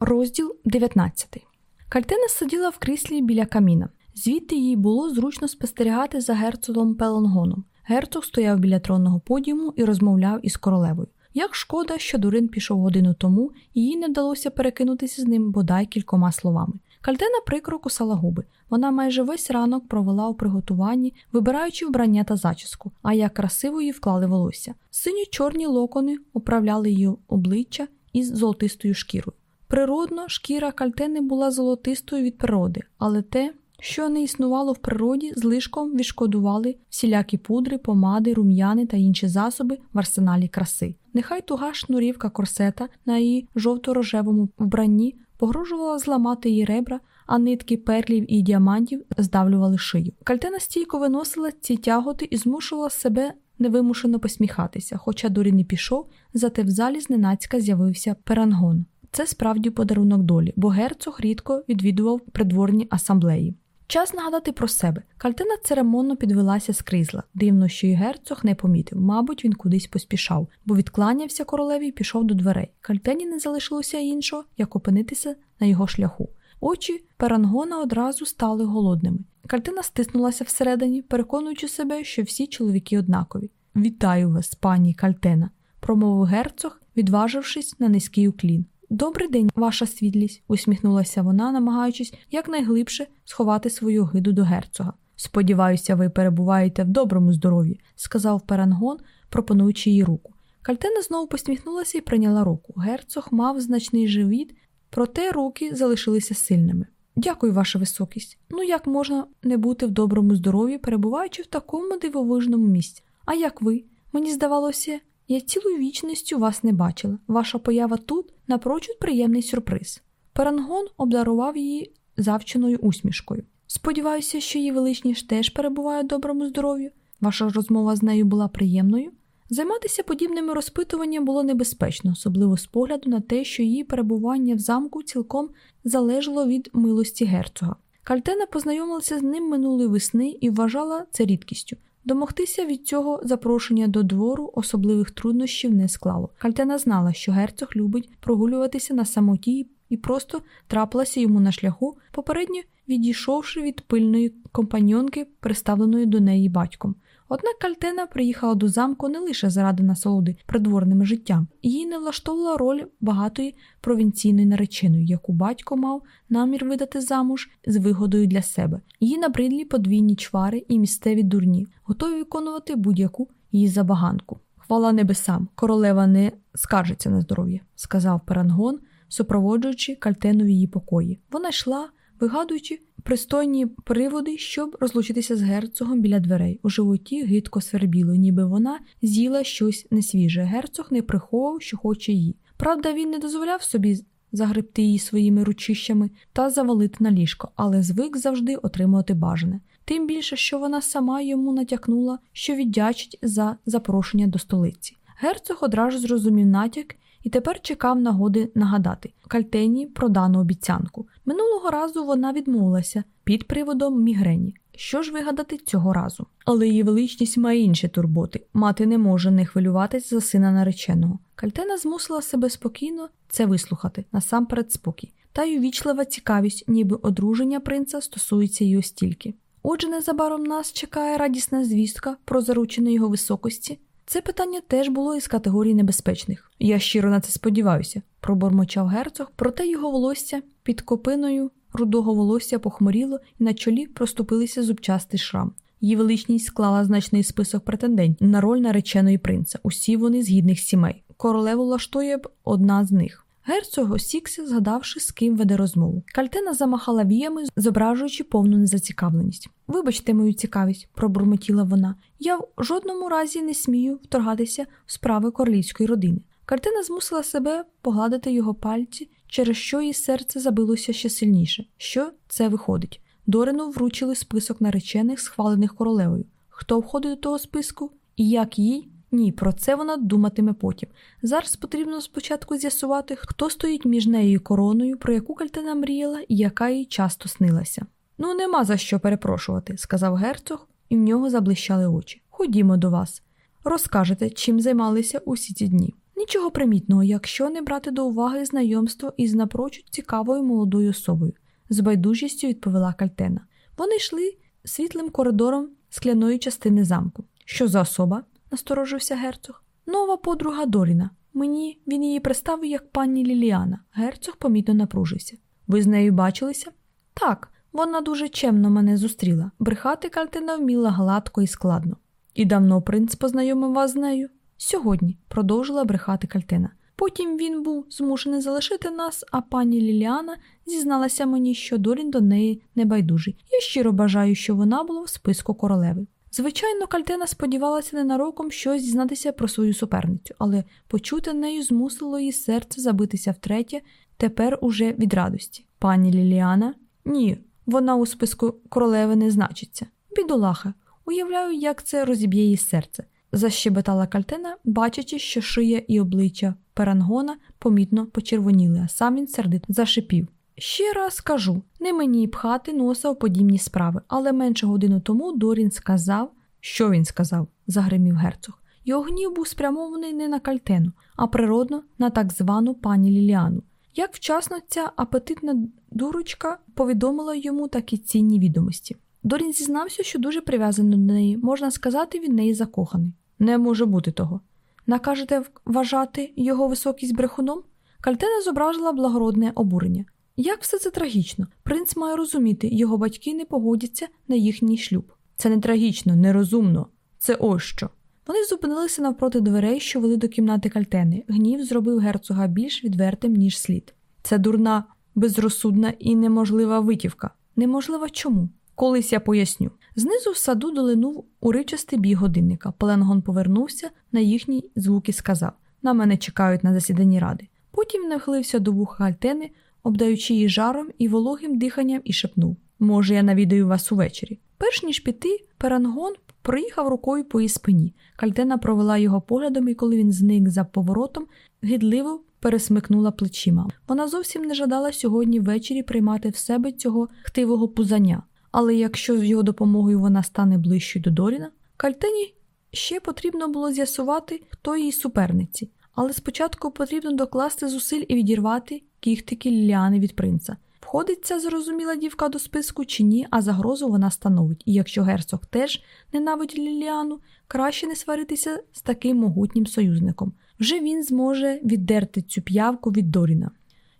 Розділ 19 Кальтина сиділа в кріслі біля каміна. Звідти їй було зручно спостерігати за герцогом Пелонгоном. Герцог стояв біля тронного подіуму і розмовляв із королевою. Як шкода, що Дурин пішов годину тому, і їй не вдалося перекинутися з ним бодай кількома словами. Кальтена прикро кусала губи. Вона майже весь ранок провела у приготуванні, вибираючи вбрання та зачіску, а як красиво її вклали волосся. Сині чорні локони управляли її обличчя із золотистою шкірою. Природно, шкіра кальтени була золотистою від природи, але те, що не існувало в природі, злишком відшкодували всілякі пудри, помади, рум'яни та інші засоби в арсеналі краси. Нехай туга шнурівка корсета на її жовто-рожевому вбранні погрожувала зламати її ребра, а нитки перлів і діамантів здавлювали шию. Кальтена стійко виносила ці тяготи і змушувала себе невимушено посміхатися, хоча Дорі не пішов, зате в залі зненацька з'явився перангон. Це справді подарунок долі, бо герцог рідко відвідував придворні асамблеї. Час нагадати про себе. Кальтина церемонно підвелася з крізла. Дивно, що й герцог не помітив. Мабуть, він кудись поспішав, бо відкланявся королеві і пішов до дверей. Кальтені не залишилося іншого, як опинитися на його шляху. Очі перангона одразу стали голодними. Кальтина стиснулася всередині, переконуючи себе, що всі чоловіки однакові. Вітаю вас, пані Кальтена, промовив герцог, відважившись на низький уклін. Добрий день, ваша світлість, усміхнулася вона, намагаючись якнайглибше сховати свою гиду до герцога. Сподіваюся, ви перебуваєте в доброму здоров'ї, сказав Перангон, пропонуючи їй руку. Кальтена знову посміхнулася і прийняла руку. Герцог мав значний живіт, проте руки залишилися сильними. Дякую, ваша високість. Ну як можна не бути в доброму здоров'ї, перебуваючи в такому дивовижному місці? А як ви? Мені здавалося, я цілою вічністю вас не бачила. Ваша поява тут напрочуд приємний сюрприз. Парангон обдарував її завченою усмішкою. Сподіваюся, що її величність теж перебуває в доброму здоров'ю. Ваша розмова з нею була приємною. Займатися подібними розпитуваннями було небезпечно, особливо з погляду на те, що її перебування в замку цілком залежало від милості герцога. Кальтена познайомилася з ним минулої весни і вважала це рідкістю. Домогтися від цього запрошення до двору особливих труднощів не склало. Кальтена знала, що герцог любить прогулюватися на самоті і просто трапилася йому на шляху, попередньо відійшовши від пильної компаньонки, приставленої до неї батьком. Однак Кальтена приїхала до замку не лише заради насолоди придворним життям, їй не влаштовувала роль багатої провінційної нареченої, яку батько мав намір видати замуж з вигодою для себе. Її набридлі подвійні чвари і місцеві дурні, готові виконувати будь-яку її забаганку. Хвала небесам, королева не скаржиться на здоров'я, сказав Парангон, супроводжуючи Кальтену в її покої. Вона йшла, вигадуючи пристойні приводи, щоб розлучитися з герцогом біля дверей. У животі гидко свербіло, ніби вона з'їла щось несвіже. Герцог не приховував, що хоче її. Правда, він не дозволяв собі загребти її своїми ручищами та завалити на ліжко, але звик завжди отримувати бажане. Тим більше, що вона сама йому натякнула, що віддячить за запрошення до столиці. Герцог одразу зрозумів натяк і тепер чекав нагоди нагадати Кальтені про дану обіцянку. Минулого разу вона відмовилася під приводом мігрені. Що ж вигадати цього разу? Але її величність має інші турботи. Мати не може не хвилюватися за сина нареченого. Кальтена змусила себе спокійно це вислухати, насамперед спокій, та й увічлива цікавість, ніби одруження принца стосується її стільки. Отже, незабаром нас чекає радісна звістка про заручення його високості. Це питання теж було із категорії небезпечних. Я щиро на це сподіваюся, пробормочав герцог, проте його волосся під копиною рудого волосся похмуріло і на чолі проступилися зубчастий шрам. Її величність склала значний список претендентів на роль нареченої принца. Усі вони з гідних сімей. Королеву лаштує б одна з них. Герцог осікся, згадавши, з ким веде розмову. Кальтена замахала віями, зображуючи повну незацікавленість. Вибачте мою цікавість, пробурмотіла вона. Я в жодному разі не смію вторгатися в справи королівської родини. Картина змусила себе погладити його пальці, через що її серце забилося ще сильніше. Що це виходить? Дорину вручили список наречених, схвалених королевою. Хто входить до того списку і як їй? Ні, про це вона думатиме потім. Зараз потрібно спочатку з'ясувати, хто стоїть між нею і короною, про яку Кальтина мріяла і яка їй часто снилася. Ну, нема за що перепрошувати, сказав герцог, і в нього заблищали очі. Ходімо до вас. Розкажете, чим займалися усі ці дні. Нічого примітного, якщо не брати до уваги знайомство із напрочуд цікавою молодою особою, з байдужістю відповіла Кальтена. Вони йшли світлим коридором скляної частини замку. Що за особа? Насторожився герцог. Нова подруга Доріна. Мені він її представив як пані Ліліана. Герцог помітно напружився. Ви з нею бачилися? Так, вона дуже чемно мене зустріла. Брехати Кальтина вміла гладко і складно. І давно принц познайомив вас з нею? Сьогодні, продовжила брехати Кальтина. Потім він був змушений залишити нас, а пані Ліліана зізналася мені, що Дорін до неї не байдужий. Я щиро бажаю, що вона була в списку королеви. Звичайно, Кальтена сподівалася ненароком щось дізнатися про свою суперницю, але почути нею змусило її серце забитися втретє, тепер уже від радості. Пані Ліліана? Ні, вона у списку королеви не значиться. Бідолаха, уявляю, як це розіб'є її серце. Защебетала Кальтена, бачачи, що шия і обличчя Перангона помітно почервоніли, а сам він сердито зашипів. Ще раз кажу, не мені пхати носа у подібні справи, але менше годину тому Дорін сказав, що він сказав, загримів герцог. Його гнів був спрямований не на кальтену, а природно на так звану пані Ліліану. Як вчасно ця апетитна дурочка повідомила йому такі цінні відомості. Дорін зізнався, що дуже прив'язаний до неї, можна сказати, він неї закоханий. Не може бути того. Накажете вважати його високість брехуном? Кальтена зображила благородне обурення. Як все це трагічно? Принц має розуміти, його батьки не погодяться на їхній шлюб. Це не трагічно, нерозумно. Це ось що. Вони зупинилися навпроти дверей, що вели до кімнати кальтени. Гнів зробив герцога більш відвертим, ніж слід. Це дурна, безрозсудна і неможлива витівка. Неможлива чому? Колись я поясню. Знизу в саду долинув уривчастий бій годинника. Пеленгон повернувся на їхній звук і сказав: На мене чекають на засіданні ради. Потім нахилився до вуха Альтени, обдаючи її жаром і вологим диханням, і шепнув: Може, я навідаю вас увечері. Перш ніж піти, Перангон проїхав рукою по її спині. Кальтена провела його поглядом, і коли він зник за поворотом, гидливо пересмикнула плечима. Вона зовсім не жадала сьогодні ввечері приймати в себе цього хтивого пузання. Але якщо з його допомогою вона стане ближчою до Доріна, Кальтені ще потрібно було з'ясувати, хто її суперниці, але спочатку потрібно докласти зусиль і відірвати кіхтики Ліліани від принца. Входить ця зрозуміла дівка до списку чи ні, а загрозу вона становить, і якщо герцог теж ненавидить Ліліану, краще не сваритися з таким могутнім союзником. Вже він зможе віддерти цю п'явку від Доріна.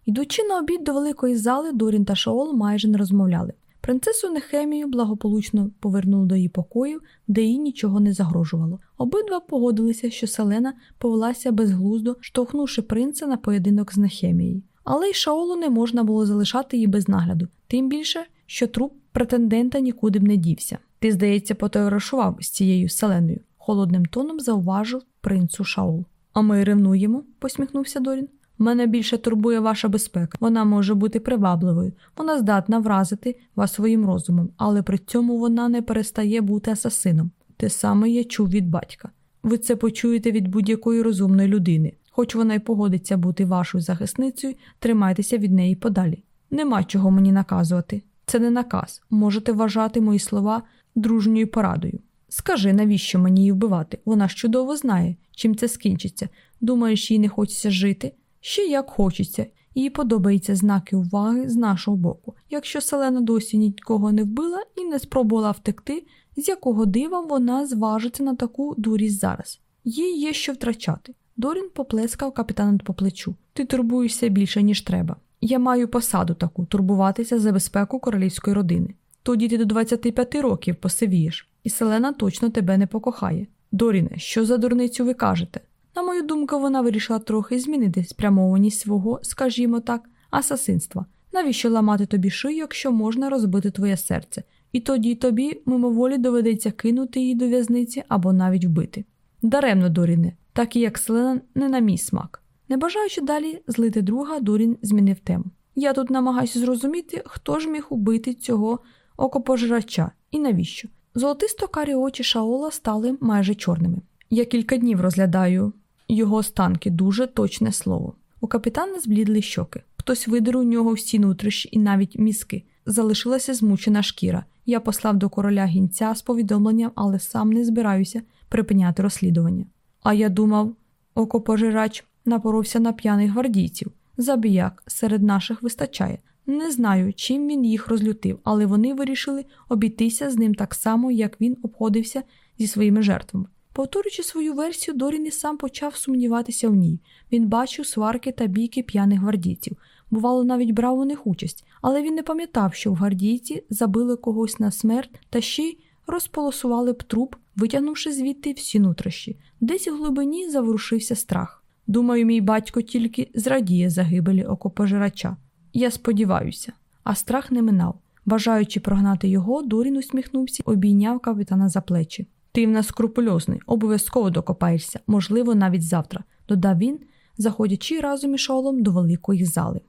Йдучи на обід до великої зали, Дорін та Шаол майже не розмовляли. Принцесу Нехемію благополучно повернули до її покоїв, де їй нічого не загрожувало. Обидва погодилися, що Селена повелася безглуздо, штовхнувши принца на поєдинок з Нехемією. Але й Шаолу не можна було залишати її без нагляду, тим більше, що труп претендента нікуди б не дівся. Ти, здається, потоваришував з цією селеною, холодним тоном зауважив принцу Шаол. А ми ревнуємо, посміхнувся Дорін. Мене більше турбує ваша безпека. Вона може бути привабливою, вона здатна вразити вас своїм розумом, але при цьому вона не перестає бути асасином. Те саме я чув від батька. Ви це почуєте від будь-якої розумної людини. Хоч вона й погодиться бути вашою захисницею, тримайтеся від неї подалі. Нема чого мені наказувати. Це не наказ. Можете вважати мої слова дружньою порадою. Скажи, навіщо мені її вбивати? Вона ж чудово знає, чим це скінчиться. Думаєш, їй не хочеться жити? Ще як хочеться, їй подобаються знаки уваги з нашого боку. Якщо Селена досі нікого не вбила і не спробувала втекти, з якого дива вона зважиться на таку дурість зараз. Їй є що втрачати. Дорін поплескав капітана по плечу. Ти турбуєшся більше, ніж треба. Я маю посаду таку турбуватися за безпеку королівської родини. Тоді ти до 25 років посивієш, і Селена точно тебе не покохає. Доріне, що за дурницю ви кажете? На мою думку, вона вирішила трохи змінити спрямованість свого, скажімо так, асасинства. Навіщо ламати тобі шию, якщо можна розбити твоє серце, і тоді тобі мимоволі доведеться кинути її до в'язниці або навіть вбити. Даремно, Доріне, так і як Селена не на мій смак. Не бажаючи далі злити друга, Дорін змінив тему. Я тут намагаюся зрозуміти, хто ж міг убити цього окопожирача і навіщо. Золотисто карі очі Шаола стали майже чорними. Я кілька днів розглядаю його останки, дуже точне слово. У капітана зблідли щоки. Хтось видер у нього всі нутрищі і навіть мізки. Залишилася змучена шкіра. Я послав до короля гінця з повідомленням, але сам не збираюся припиняти розслідування. А я думав, окопожирач напоровся на п'яних гвардійців. Забіяк серед наших вистачає. Не знаю, чим він їх розлютив, але вони вирішили обійтися з ним так само, як він обходився зі своїми жертвами. Повторюючи свою версію, Дорін і сам почав сумніватися в ній. Він бачив сварки та бійки п'яних гвардійців. Бувало, навіть брав у них участь, але він не пам'ятав, що в гвардійці забили когось на смерть та ще й розполосували б труп, витягнувши звідти всі нутрощі. Десь у глибині заворушився страх. Думаю, мій батько тільки зрадіє загибелі окопожирача. Я сподіваюся, а страх не минав. Бажаючи прогнати його, Дорін усміхнувся, обійняв капітана за плечі. Нас скрупульозний, обов'язково докопаєшся, можливо, навіть завтра, додав він, заходячи разом із шолом до великої зали.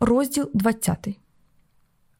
Розділ 20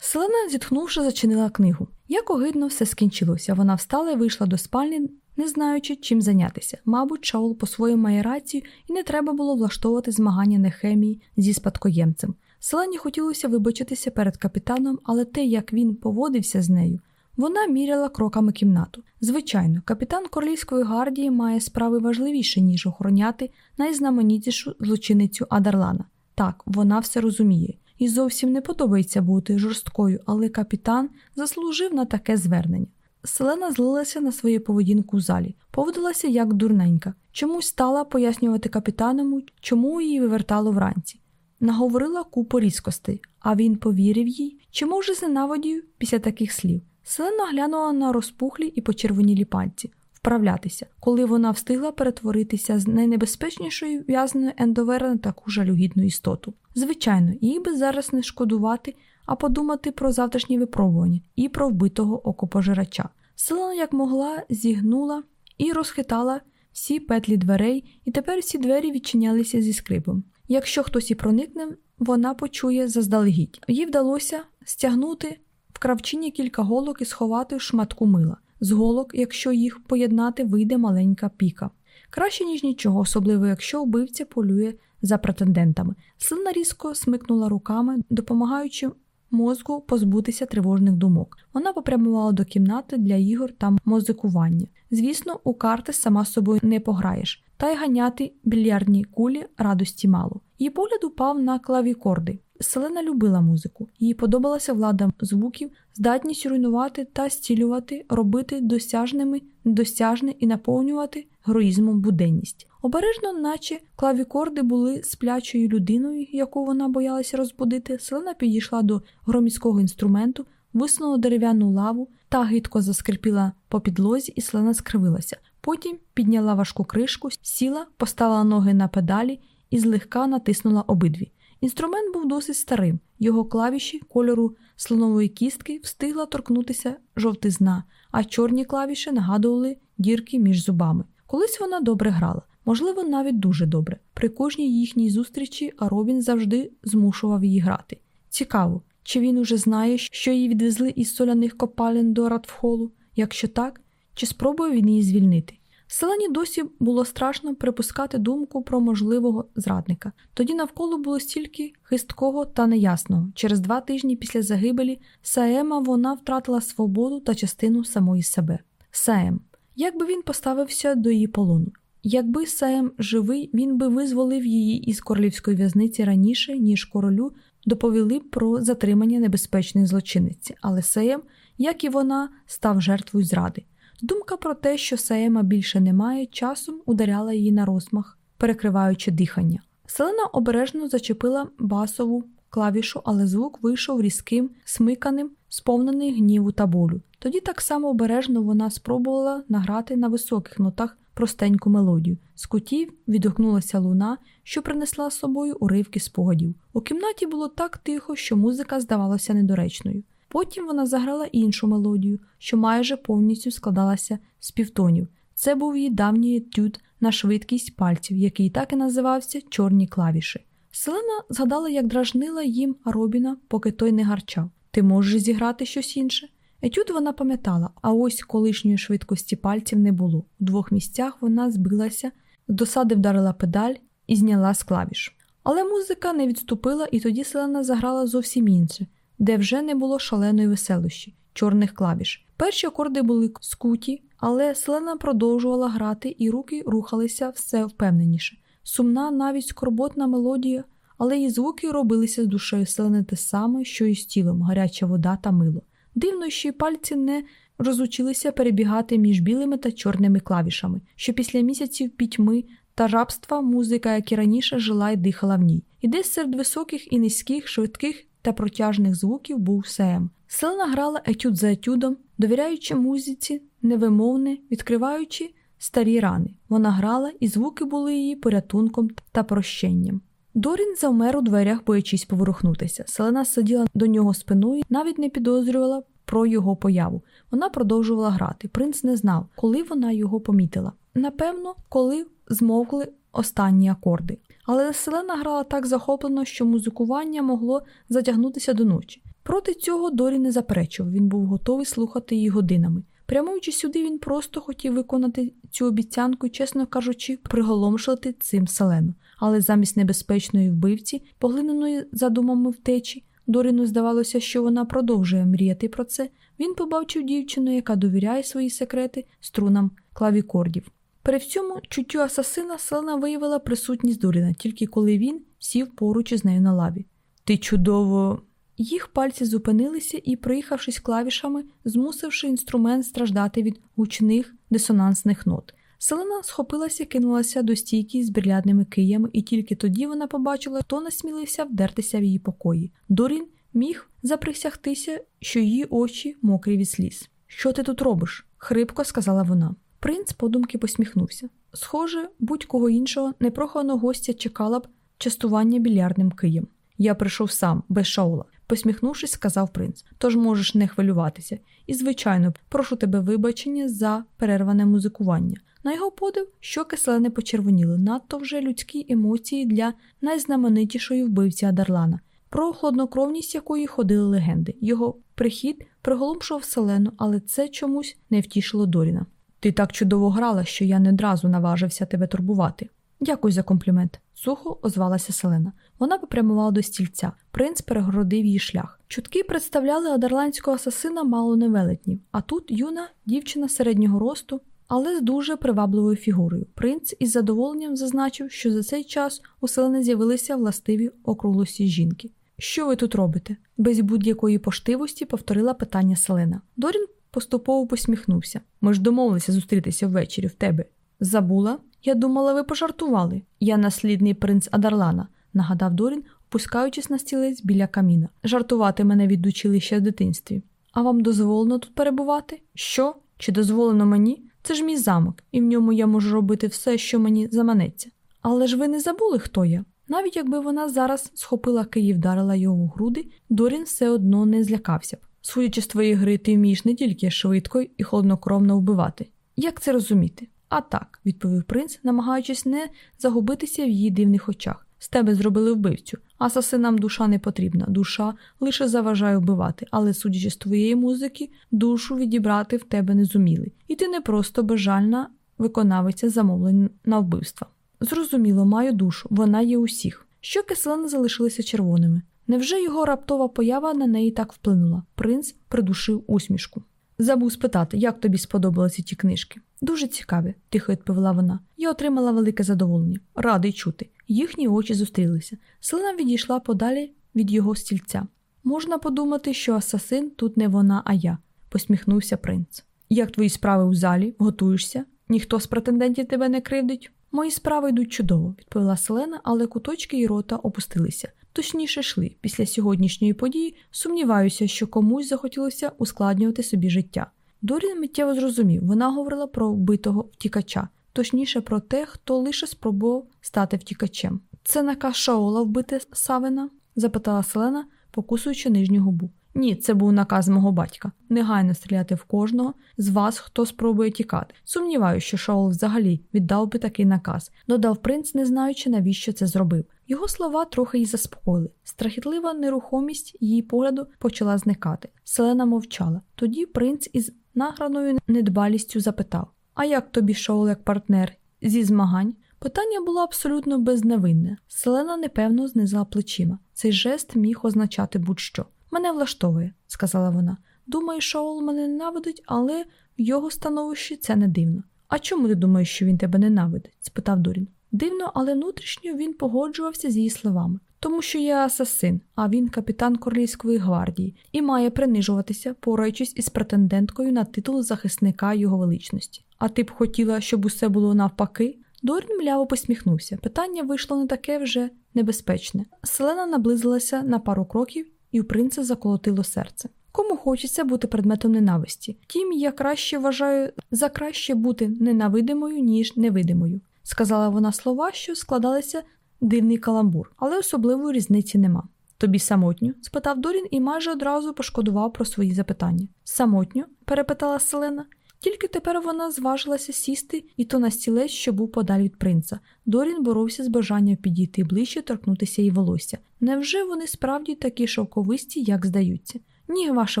Селена, зітхнувши, зачинила книгу. Як огидно все скінчилося. Вона встала і вийшла до спальні, не знаючи, чим зайнятися. Мабуть, Шаул по-своєму має рацію, і не треба було влаштовувати змагання Нехемії зі спадкоємцем. Селені хотілося вибачитися перед капітаном, але те, як він поводився з нею, вона міряла кроками кімнату. Звичайно, капітан Королівської гвардії має справи важливіші, ніж охороняти найзнаменітішу злочиницю Адарлана. Так, вона все розуміє. І зовсім не подобається бути жорсткою, але капітан заслужив на таке звернення. Селена злилася на свою поведінку в залі, поводилася як дурненька, чомусь стала пояснювати капітанову, чому її вивертало вранці. Наговорила купу різкостей, а він повірив їй, чи може зненавидів після таких слів. Селена глянула на розпухлі і почервонілі пальці, вправлятися, коли вона встигла перетворитися з найнебезпечнішої в'язною Ендовера на таку жалюгідну істоту. Звичайно, їй би зараз не шкодувати, а подумати про завтрашнє випробування і про вбитого окопожирача. Селена, як могла, зігнула і розхитала всі петлі дверей, і тепер всі двері відчинялися зі скрипом. Якщо хтось і проникне, вона почує заздалегідь. Їй вдалося стягнути в кравчині кілька голок і сховати в шматку мила. З голок, якщо їх поєднати, вийде маленька піка. Краще, ніж нічого, особливо якщо вбивця полює за претендентами. Сильна різко смикнула руками, допомагаючи мозку позбутися тривожних думок. Вона попрямувала до кімнати для ігор та музикування. Звісно, у карти сама собою не пограєш, та й ганяти більярдні кулі радості мало. Її погляд упав на клавікорди. Селена любила музику, їй подобалася влада звуків, здатність руйнувати та стілювати, робити досяжними недосяжне і наповнювати героїзмом буденність. Обережно, наче клавікорди були сплячою людиною, яку вона боялася розбудити, селена підійшла до громіського інструменту, висунула дерев'яну лаву та гидко заскрипіла по підлозі, і селена скривилася. Потім підняла важку кришку, сіла, поставила ноги на педалі і злегка натиснула обидві. Інструмент був досить старим, його клавіші кольору слонової кістки встигла торкнутися жовтизна, а чорні клавіші нагадували дірки між зубами. Колись вона добре грала, можливо, навіть дуже добре. При кожній їхній зустрічі Робін завжди змушував її грати. Цікаво, чи він уже знає, що її відвезли із соляних копалин до Радфхолу? Якщо так, чи спробує він її звільнити? Селені досі було страшно припускати думку про можливого зрадника. Тоді навколо було стільки хисткого та неясного. Через два тижні після загибелі Саема вона втратила свободу та частину самої себе. Саем. Як би він поставився до її полону? Якби Саем живий, він би визволив її із королівської в'язниці раніше, ніж королю доповіли про затримання небезпечної злочинниці, але Саем, як і вона, став жертвою зради. Думка про те, що Саема більше немає, часом ударяла її на розмах, перекриваючи дихання. Селена обережно зачепила басову клавішу, але звук вийшов різким, смиканим, сповнений гніву та болю. Тоді так само обережно вона спробувала награти на високих нотах простеньку мелодію. З кутів відгукнулася луна, що принесла з собою уривки спогадів. У кімнаті було так тихо, що музика здавалася недоречною. Потім вона заграла іншу мелодію, що майже повністю складалася з півтонів. Це був її давній етюд на швидкість пальців, який так і називався Чорні клавіші. Селена згадала, як дражнила їм Робіна, поки той не гарчав. Ти можеш зіграти щось інше? Етюд вона пам'ятала, а ось колишньої швидкості пальців не було. У двох місцях вона збилася, з досади вдарила педаль і зняла з клавіш. Але музика не відступила, і тоді Селена заграла зовсім інше де вже не було шаленої веселощі, чорних клавіш. Перші акорди були скуті, але Селена продовжувала грати, і руки рухалися все впевненіше. сумна, навіть скорботна мелодія, але її звуки робилися з душею селени те саме, що і з тілом, гаряча вода та мило. Дивно, що й пальці не розучилися перебігати між білими та чорними клавішами, що після місяців пітьми та рабства музика, як і раніше, жила і дихала в ній. І десь серед високих і низьких, швидких та протяжних звуків був Сеем. Селена грала етюд за етюдом, довіряючи музиці, невимовне, відкриваючи старі рани. Вона грала, і звуки були її порятунком та прощенням. Дорін завмер у дверях, боячись поворухнутися. Селена сиділа до нього спиною, навіть не підозрювала про його появу. Вона продовжувала грати. Принц не знав, коли вона його помітила. Напевно, коли змовкли останні акорди. Але Селена грала так захоплено, що музикування могло затягнутися до ночі. Проти цього Дорі не заперечував, він був готовий слухати її годинами. Прямуючи сюди, він просто хотів виконати цю обіцянку, чесно кажучи, приголомшити цим селену. Але замість небезпечної вбивці, поглиненої задумами втечі, Доріну здавалося, що вона продовжує мріяти про це. Він побачив дівчину, яка довіряє свої секрети струнам клавікордів. При всьому чуттю асасина Селена виявила присутність Доріна, тільки коли він сів поруч із нею на лаві. Ти чудово. Їх пальці зупинилися і, проїхавшись клавішами, змусивши інструмент страждати від гучних дисонансних нот. Селена схопилася кинулася до стійки з бірлядними киями, і тільки тоді вона побачила, хто насмілився вдертися в її покої. Дорін міг заприсягтися, що її очі мокрі від сліз. Що ти тут робиш? хрипко сказала вона. Принц подумки посміхнувся. Схоже, будь-кого іншого непроханого гостя чекала б частування більярдним києм. Я прийшов сам, без шаула, посміхнувшись, сказав принц. Тож можеш не хвилюватися. І, звичайно, прошу тебе вибачення за перерване музикування. На його подив, щоки селени почервоніли, надто вже людські емоції для найзнаменитішої вбивці Адарлана, про хладнокровність якої ходили легенди. Його прихід приголомшував селену, але це чомусь не втішило Доріна. Ти так чудово грала, що я не одразу наважився тебе турбувати. Дякую за комплімент. Сухо озвалася Селена. Вона попрямувала до стільця. Принц перегородив її шлях. Чутки представляли адерландського асасина мало невелетнів, а тут юна дівчина середнього росту, але з дуже привабливою фігурою. Принц із задоволенням зазначив, що за цей час у Селени з'явилися властиві округлості жінки. Що ви тут робите? Без будь-якої поштивості повторила питання Селена. Дорін поступово посміхнувся. Ми ж домовилися зустрітися ввечері в тебе. Забула? Я думала, ви пожартували. Я наслідний принц Адарлана, нагадав Дорін, опускаючись на стілець біля каміна. Жартувати мене відучили ще в дитинстві. А вам дозволено тут перебувати? Що? Чи дозволено мені? Це ж мій замок, і в ньому я можу робити все, що мені заманеться. Але ж ви не забули, хто я? Навіть якби вона зараз схопила Київ, вдарила його в груди, Дорін все одно не злякався б. Судячи з твоєї гри, ти вмієш не тільки швидко і холоднокровно вбивати. Як це розуміти? А так, відповів принц, намагаючись не загубитися в її дивних очах. З тебе зробили вбивцю. Асасинам душа не потрібна. Душа лише заважає вбивати, але, судячи з твоєї музики, душу відібрати в тебе не зуміли. І ти не просто бажальна виконавиця замовлень на вбивства. Зрозуміло, маю душу, вона є усіх. Щоки селени залишилися червоними. Невже його раптова поява на неї так вплинула? Принц придушив усмішку. Забув спитати, як тобі сподобалися ті книжки. Дуже цікаві, тихо відповіла вона. Я отримала велике задоволення, радий чути. Їхні очі зустрілися. Селена відійшла подалі від його стільця. Можна подумати, що асасин тут не вона, а я, посміхнувся принц. Як твої справи у залі? Готуєшся? Ніхто з претендентів тебе не кривдить? Мої справи йдуть чудово, відповіла Селена, але куточки її рота опустилися. Точніше йшли. Після сьогоднішньої події сумніваюся, що комусь захотілося ускладнювати собі життя. Дорін миттєво зрозумів, вона говорила про вбитого втікача, точніше про те, хто лише спробував стати втікачем. Це наказ Шаола вбити Савина? запитала Селена, покусуючи нижню губу. Ні, це був наказ мого батька. Негайно стріляти в кожного з вас, хто спробує тікати. Сумніваюся, що Шаол взагалі віддав би такий наказ, додав принц, не знаючи, навіщо це зробив. Його слова трохи її заспокоїли. Страхітлива нерухомість її погляду почала зникати. Селена мовчала. Тоді принц із награною недбалістю запитав: А як тобі Шаол як партнер зі змагань? Питання було абсолютно безневинне. Селена непевно знизила плечима. Цей жест міг означати будь-що. Мене влаштовує, сказала вона. Думаю, Шаол мене ненавидить, але в його становищі це не дивно. А чому ти думаєш, що він тебе ненавидить? спитав Дорін. Дивно, але внутрішньо він погоджувався з її словами. Тому що я асасин, а він капітан Королівської гвардії, і має принижуватися, пораючись із претенденткою на титул захисника його величності. А ти б хотіла, щоб усе було навпаки? Дорін мляво посміхнувся. Питання вийшло не таке вже небезпечне. Селена наблизилася на пару кроків, і у принца заколотило серце. Кому хочеться бути предметом ненависті. Втім, я краще вважаю за краще бути ненавидимою, ніж невидимою, сказала вона слова, що складалися дивний каламбур, але особливої різниці нема. Тобі самотньо? спитав Дорін і майже одразу пошкодував про свої запитання. Самотньо? перепитала Селена. Тільки тепер вона зважилася сісти, і то на стілець, що був подалі від принца. Дорін боровся з бажанням підійти ближче, торкнутися її волосся. Невже вони справді такі шовковисті, як здаються? Ні, ваша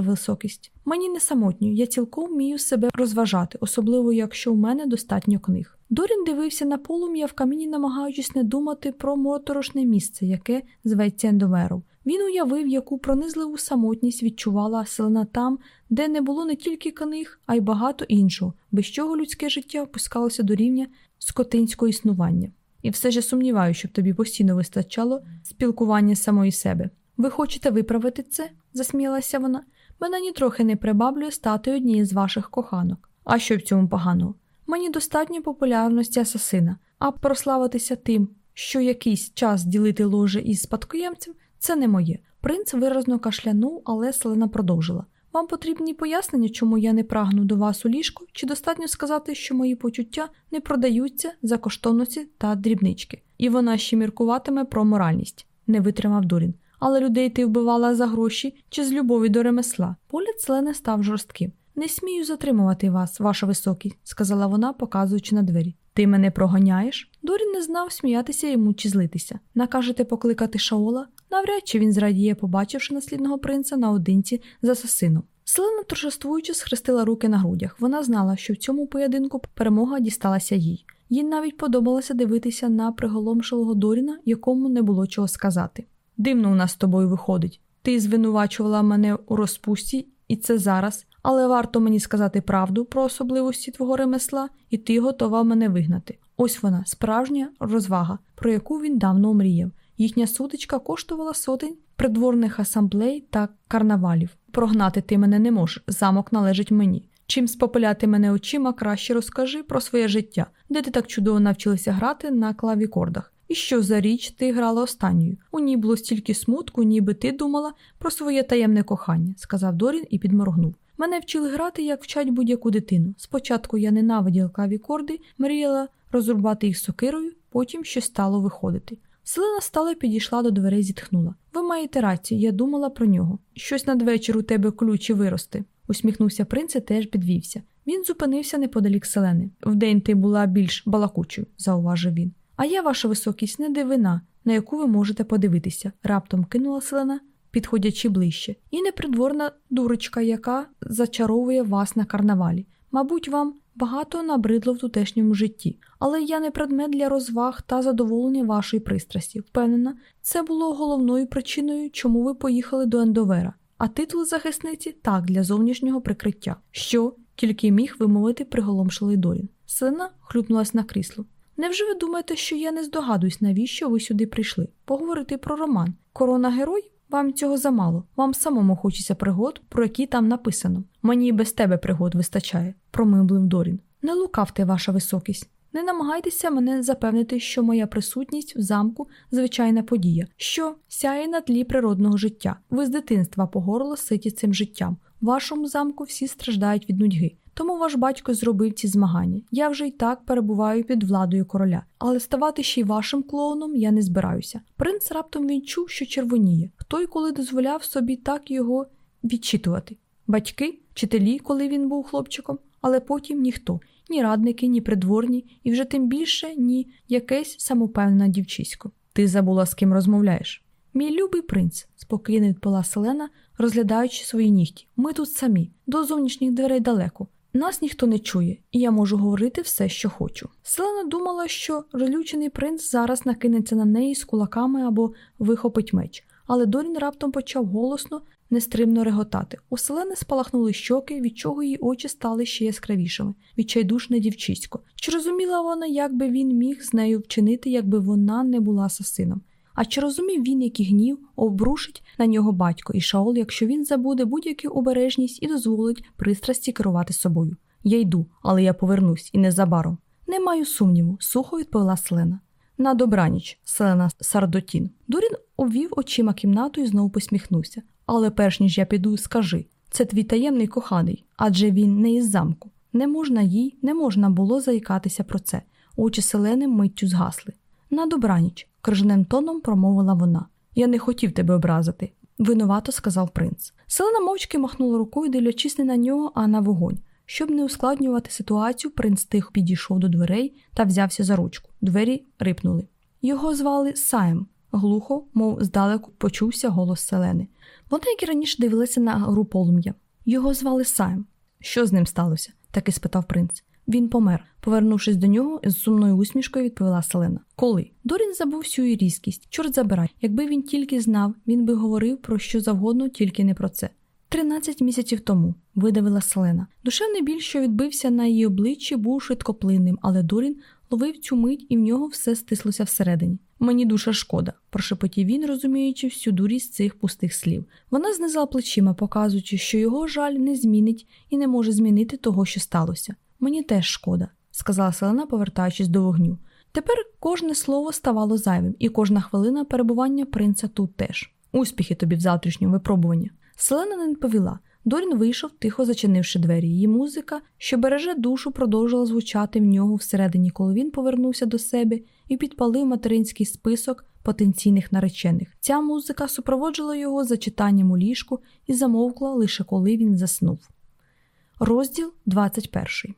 високість. Мені не самотньо, я цілком вмію себе розважати, особливо якщо у мене достатньо книг. Дорін дивився на полум'я в каміні, намагаючись не думати про моторошне місце, яке зветься Ендовером. Він уявив, яку пронизливу самотність відчувала селена там, де не було не тільки книг, а й багато іншого, без чого людське життя опускалося до рівня скотинського існування. І все ж сумніваюся, щоб тобі постійно вистачало спілкування самої себе. Ви хочете виправити це? засміялася вона. Мене нітрохи не прибаблює стати однією з ваших коханок. А що в цьому поганого? Мені достатньо популярності асасина, а прославитися тим, що якийсь час ділити ложе із спадкоємцем, це не моє. Принц виразно кашлянув, але Селена продовжила. Вам потрібні пояснення, чому я не прагну до вас у ліжку, чи достатньо сказати, що мої почуття не продаються за коштовності та дрібнички, і вона ще міркуватиме про моральність, не витримав Дорін. Але людей ти вбивала за гроші чи з любові до ремесла. Погляд Селени став жорстким. Не смію затримувати вас, ваша високість, сказала вона, показуючи на двері. Ти мене проганяєш? Дорін не знав, сміятися йому чи злитися. Накажете покликати Шаола? Навряд чи він зрадіє, побачивши наслідного принца наодинці з асасином. Селена, торжествуючи, схрестила руки на грудях. Вона знала, що в цьому поєдинку перемога дісталася їй. Їй навіть подобалося дивитися на приголомшилого Доріна, якому не було чого сказати. Дивно у нас з тобою виходить. Ти звинувачувала мене у розпусті, і це зараз, але варто мені сказати правду про особливості твого ремесла, і ти готова мене вигнати. Ось вона, справжня розвага, про яку він давно мріяв. Їхня сутичка коштувала сотень придворних асамблей та карнавалів. Прогнати ти мене не можеш, замок належить мені. Чим спопиляти мене очима, краще розкажи про своє життя, де ти так чудово навчилася грати на клавікордах. І що за річ ти грала останньою? У ній було стільки смутку, ніби ти думала про своє таємне кохання, сказав Дорін і підморгнув. Мене вчили грати, як вчать будь-яку дитину. Спочатку я ненавиділа клавікорди, мріяла розрубати їх сокирою, потім щось стало виходити. Селена стала підійшла до дверей, зітхнула. Ви маєте рацію, я думала про нього. Щось надвечір у тебе ключі вирости. усміхнувся принц і теж підвівся. Він зупинився неподалік селени. Вдень ти була більш балакучою, зауважив він. А я, ваша високість, не дивина, на яку ви можете подивитися, раптом кинула селена, підходячи ближче, і непридворна дурочка, яка зачаровує вас на карнавалі. Мабуть, вам багато набридло в тутешньому житті, але я не предмет для розваг та задоволення вашої пристрасті. Впевнена, це було головною причиною, чому ви поїхали до Ендовера. А титул захисниці так для зовнішнього прикриття, що тільки міг вимовити приголомшилий Дорін. Селена хлюпнулась на крісло. Невже ви думаєте, що я не здогадуюсь, навіщо ви сюди прийшли? Поговорити про роман? Корона герой? Вам цього замало. Вам самому хочеться пригод, про які там написано. Мені і без тебе пригод вистачає, промимлив Дорін. Не лукавте, ваша високість. Не намагайтеся мене запевнити, що моя присутність в замку звичайна подія, що сяє на тлі природного життя. Ви з дитинства по горло ситі цим життям. В вашому замку всі страждають від нудьги. Тому ваш батько зробив ці змагання. Я вже й так перебуваю під владою короля, але ставати ще й вашим клоуном я не збираюся. Принц раптом відчув, що червоніє. Хто й коли дозволяв собі так його відчитувати? Батьки, вчителі, коли він був хлопчиком, але потім ніхто, ні радники, ні придворні, і вже тим більше ні якесь самопевна дівчисько. Ти забула, з ким розмовляєш. Мій любий принц, спокійно відповіла Селена, розглядаючи свої нігті. Ми тут самі, до зовнішніх дверей далеко. Нас ніхто не чує, і я можу говорити все, що хочу. Селена думала, що розлючений принц зараз накинеться на неї з кулаками або вихопить меч, але Дорін раптом почав голосно, нестримно реготати. У селени спалахнули щоки, від чого її очі стали ще яскравішими, відчайдушне дівчисько. Чи розуміла вона, як би він міг з нею вчинити, якби вона не була асасином? А чи розумів він, який гнів обрушить на нього батько і Шаол, якщо він забуде будь-яку обережність і дозволить пристрасті керувати собою? Я йду, але я повернусь і незабаром. Не маю сумніву, сухо відповіла Селена. На добраніч, Селена Сардотін. Дурін обвів очима кімнату і знову посміхнувся. Але перш ніж я піду, скажи це твій таємний коханий, адже він не із замку. Не можна їй, не можна було заїкатися про це. Очі селени миттю згасли. На добраніч, крижаним тоном промовила вона. Я не хотів тебе образити, винувато сказав принц. Селена мовчки махнула рукою, дивлячись не на нього, а на вогонь. Щоб не ускладнювати ситуацію, принц тихо підійшов до дверей та взявся за ручку. Двері рипнули. Його звали Сайм. Глухо, мов здалеку, почувся голос Селени. Вона, як і раніше, дивилася на гру полум'я. Його звали Сайм. Що з ним сталося? таки спитав принц. Він помер. Повернувшись до нього, з сумною усмішкою відповіла Селена. Коли? Дорін забув всю різкість. Чорт забирай. Якби він тільки знав, він би говорив про що завгодно, тільки не про це. Тринадцять місяців тому, видавила Селена. Душевний біль, що відбився на її обличчі, був швидкоплинним, але Дорін ловив цю мить і в нього все стислося всередині. Мені душа шкода, прошепотів він, розуміючи всю дурість цих пустих слів. Вона знизала плечима, показуючи, що його жаль не змінить і не може змінити того, що сталося. Мені теж шкода, сказала Селена, повертаючись до вогню. Тепер кожне слово ставало зайвим, і кожна хвилина перебування принца тут теж. Успіхи тобі в завтрашньому випробуванні. Селена не відповіла. Дорін вийшов, тихо зачинивши двері. Її музика, що береже душу, продовжила звучати в нього всередині, коли він повернувся до себе і підпалив материнський список потенційних наречених. Ця музика супроводжувала його за читанням у ліжку і замовкла лише коли він заснув. Розділ 21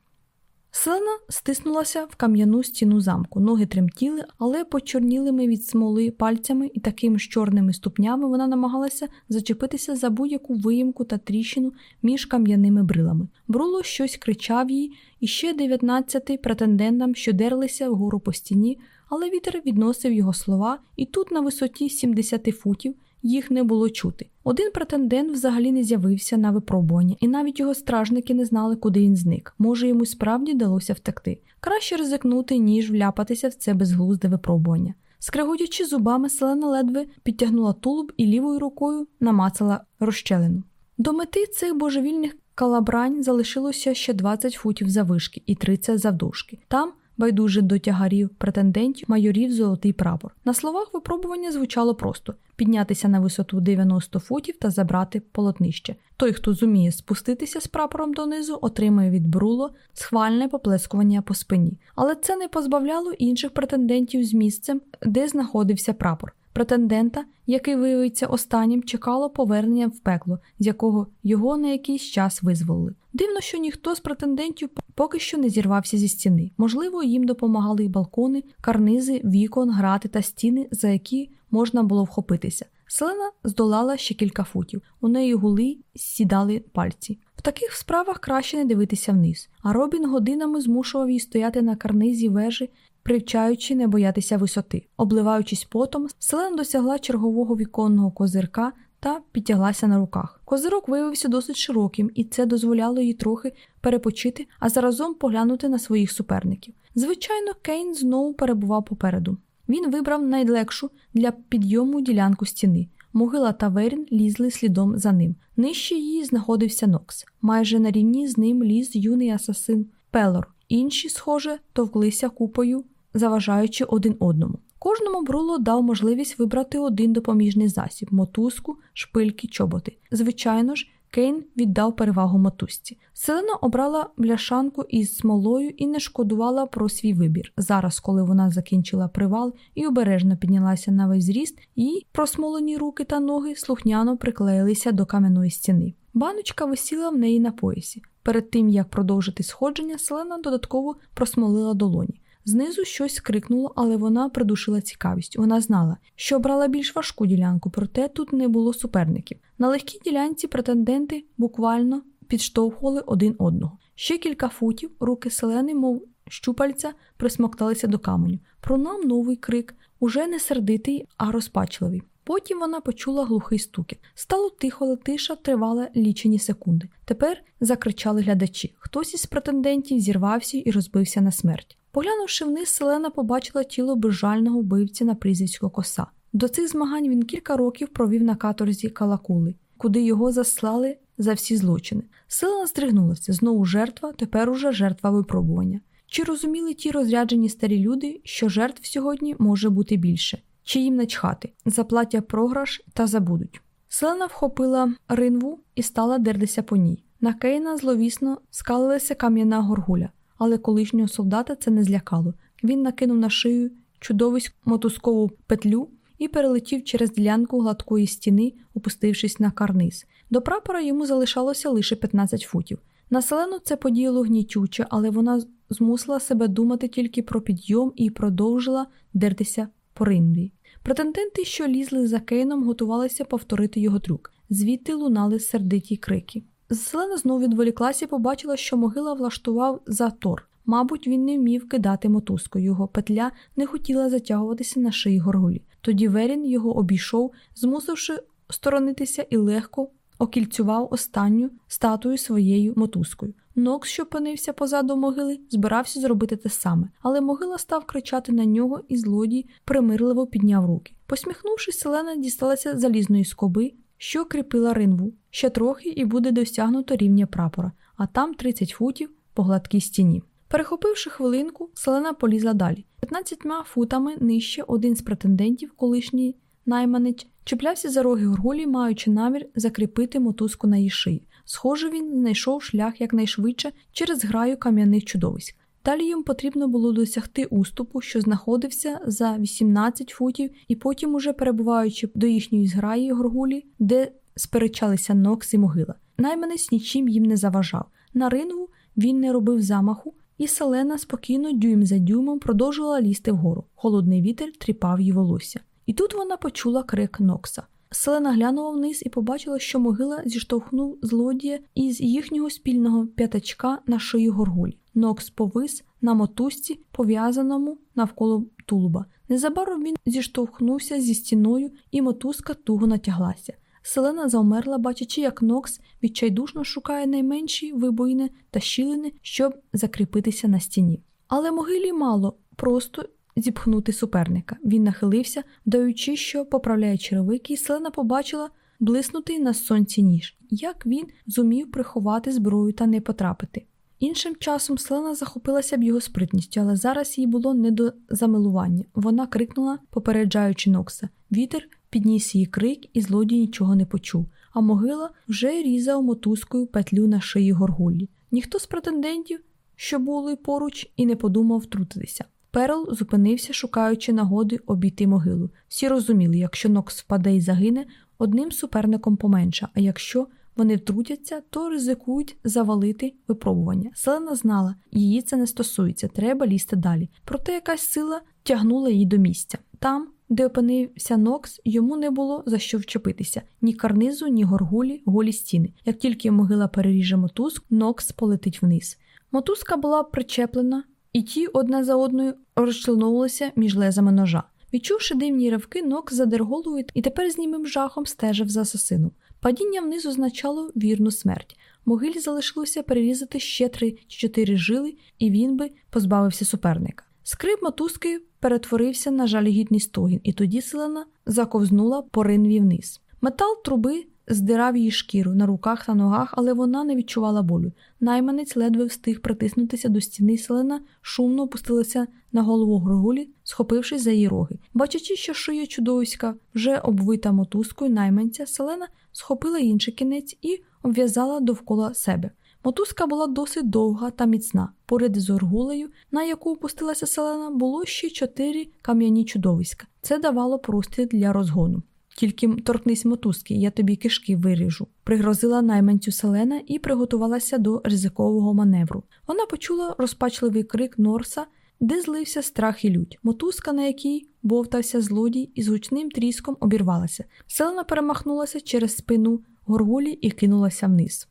Селена стиснулася в кам'яну стіну замку, ноги тремтіли, але почорнілими від смоли пальцями і такими ж чорними ступнями вона намагалася зачепитися за будь-яку виїмку та тріщину між кам'яними брилами. Бруло щось кричав їй, і ще дев'ятнадцяти претендентам, що дерлися вгору по стіні, але вітер відносив його слова, і тут, на висоті 70 футів, їх не було чути. Один претендент взагалі не з'явився на випробування, і навіть його стражники не знали, куди він зник. Може, йому справді вдалося втекти. Краще ризикнути, ніж вляпатися в це безглузде випробування. Скреготячи зубами, селена ледве підтягнула тулуб і лівою рукою намацала розщелину. До мети цих божевільних калабрань залишилося ще 20 футів завишки і 30 завдовжки. Там байдуже до тягарів претендентів майорів золотий прапор. На словах випробування звучало просто піднятися на висоту 90 футів та забрати полотнище. Той, хто зуміє спуститися з прапором донизу, отримає від бруло схвальне поплескування по спині. Але це не позбавляло інших претендентів з місцем, де знаходився прапор. Претендента, який виявиться останнім, чекало повернення в пекло, з якого його на якийсь час визволили. Дивно, що ніхто з претендентів поки що не зірвався зі стіни. Можливо, їм допомагали й балкони, карнизи, вікон, грати та стіни, за які можна було вхопитися. Селена здолала ще кілька футів. У неї гули сідали пальці. В таких справах краще не дивитися вниз. А Робін годинами змушував її стояти на карнизі вежі, привчаючи не боятися висоти. Обливаючись потом, селена досягла чергового віконного козирка та підтяглася на руках. Козирок виявився досить широким, і це дозволяло їй трохи перепочити, а заразом поглянути на своїх суперників. Звичайно, Кейн знову перебував попереду. Він вибрав найлегшу для підйому ділянку стіни. Могила та Верін лізли слідом за ним. Нижче її знаходився Нокс. Майже на рівні з ним ліз юний асасин Пелор. Інші, схоже, товклися купою, заважаючи один одному. Кожному бруло дав можливість вибрати один допоміжний засіб мотузку, шпильки, чоботи. Звичайно ж, Кейн віддав перевагу мотузці. Селена обрала бляшанку із смолою і не шкодувала про свій вибір. Зараз, коли вона закінчила привал і обережно піднялася на весь зріст, її просмолені руки та ноги слухняно приклеїлися до кам'яної стіни. Баночка висіла в неї на поясі. Перед тим як продовжити сходження, селена додатково просмолила долоні. Знизу щось крикнуло, але вона придушила цікавість. Вона знала, що брала більш важку ділянку, проте тут не було суперників. На легкій ділянці претенденти буквально підштовхували один одного. Ще кілька футів руки селени, мов щупальця, присмокталися до каменю. Пролунав новий крик, уже не сердитий, а розпачливий. Потім вона почула глухий стукіт. Стало тихо, але тиша тривала лічені секунди. Тепер закричали глядачі. Хтось із претендентів зірвався і розбився на смерть. Поглянувши вниз, Селена побачила тіло безжального вбивця на прізвисько коса. До цих змагань він кілька років провів на каторзі Калакули, куди його заслали за всі злочини. Селена здригнулася, знову жертва, тепер уже жертва випробування. Чи розуміли ті розряджені старі люди, що жертв сьогодні може бути більше? Чи їм начхати, заплатять програш та забудуть? Селена вхопила ринву і стала дердися по ній. На Кейна зловісно скалилася кам'яна горгуля, але колишнього солдата це не злякало. Він накинув на шию чудовиську мотузкову петлю і перелетів через ділянку гладкої стіни, опустившись на карниз. До прапора йому залишалося лише 15 футів. На селену це подіяло гнітюче, але вона змусила себе думати тільки про підйом і продовжила дертися по ринві. Претенденти, що лізли за Кейном, готувалися повторити його трюк. Звідти лунали сердиті крики. Селена знову відволіклася і побачила, що могила влаштував затор. Мабуть, він не вмів кидати мотузку. Його петля не хотіла затягуватися на шиї горгулі. Тоді Верін його обійшов, змусивши сторонитися і легко окільцював останню статую своєю мотузкою. Нокс, що опинився позаду могили, збирався зробити те саме, але могила став кричати на нього, і злодій примирливо підняв руки. Посміхнувшись, селена дісталася залізної скоби, що кріпила ринву. Ще трохи і буде досягнуто рівня прапора, а там 30 футів по гладкій стіні. Перехопивши хвилинку, селена полізла далі. 15 футами нижче один з претендентів, колишній найманець, чіплявся за роги горгулі, маючи намір закріпити мотузку на її шиї. Схоже, він знайшов шлях якнайшвидше через граю кам'яних чудовиськ. Далі їм потрібно було досягти уступу, що знаходився за 18 футів, і потім, уже перебуваючи до їхньої зграї горгулі, де сперечалися Нокс і могила. Найманець нічим їм не заважав. На рингу він не робив замаху, і Селена спокійно дюйм за дюймом продовжувала лізти вгору. Холодний вітер тріпав її волосся. І тут вона почула крик Нокса. Селена глянула вниз і побачила, що могила зіштовхнув злодія із їхнього спільного п'ятачка на шиї горгулі. Нокс повис на мотузці, пов'язаному навколо тулуба. Незабаром він зіштовхнувся зі стіною, і мотузка туго натяглася. Селена завмерла, бачачи, як Нокс відчайдушно шукає найменші вибоїни та щілини, щоб закріпитися на стіні. Але могилі мало, просто зіпхнути суперника. Він нахилився, даючи, що поправляє черевики, і селена побачила блиснутий на сонці ніж, як він зумів приховати зброю та не потрапити. Іншим часом Селена захопилася б його спритністю, але зараз їй було не до замилування. Вона крикнула, попереджаючи Нокса. Вітер підніс її крик, і злодій нічого не почув, а могила вже різав мотузкою петлю на шиї горгулі. Ніхто з претендентів, що були поруч, і не подумав втрутитися. Перл зупинився, шукаючи нагоди обійти могилу. Всі розуміли, якщо Нокс впаде і загине, одним суперником поменше, а якщо вони втрутяться, то ризикують завалити випробування. Селена знала, її це не стосується, треба лізти далі. Проте якась сила тягнула її до місця. Там, де опинився Нокс, йому не було за що вчепитися ні карнизу, ні горгулі, голі стіни. Як тільки могила переріже мотузк, Нокс полетить вниз. Мотузка була причеплена і ті одна за одною розчленовувалися між лезами ножа. Відчувши дивні ривки, нок задер голову і тепер з німим жахом стежив за асасином. Падіння вниз означало вірну смерть. Могилі залишилося перерізати ще три чи чотири жили, і він би позбавився суперника. Скрип мотузки перетворився на жалігідний стогін, і тоді селена заковзнула по ринві вниз. Метал труби здирав її шкіру на руках та ногах, але вона не відчувала болю. Найманець ледве встиг притиснутися до стіни селена, шумно опустилася на голову Григулі, схопившись за її роги. Бачачи, що шиє чудовиська вже обвита мотузкою найманця, селена схопила інший кінець і обв'язала довкола себе. Мотузка була досить довга та міцна. Поряд з оргулею, на яку опустилася селена, було ще чотири кам'яні чудовиська. Це давало простір для розгону. Тільки торкнись мотузки, я тобі кишки виріжу. Пригрозила найманцю Селена і приготувалася до ризикового маневру. Вона почула розпачливий крик Норса, де злився страх і лють. Мотузка, на якій бовтався злодій, і з гучним тріском обірвалася. Селена перемахнулася через спину горгулі і кинулася вниз.